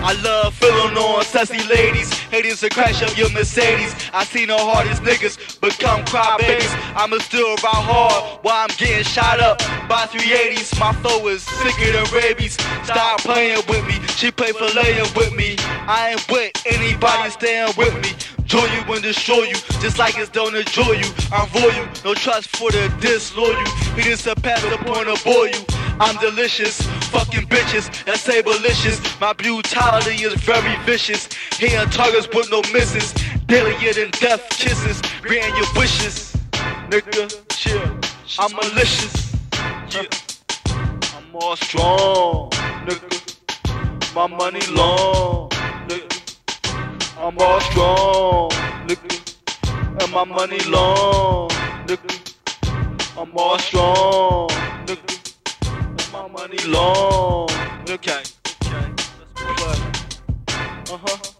I love feeling on sassy ladies. Haters to crash up your Mercedes. I see no hardest niggas become crybabies. I'ma still ride hard while I'm getting shot up by 380s. My flow is sicker than rabies. Stop playing with me. She play for laying with me. I ain't with anybody staying with me. Joy you and destroy you, just like it's don't enjoy you. I'm for you, no trust for the disloyal. He just a pass upon a boy you. I'm delicious, fucking bitches that say malicious. My brutality is very vicious. Hitting targets with no misses. Deadlier than death kisses. Granting your wishes. Nigga, chill. I'm malicious. Yeah. I'm more strong, nigga. My money long, nigga. I'm all strong, nigga. And my money long, nigga. I'm all strong, money long. Okay, okay. Uh huh.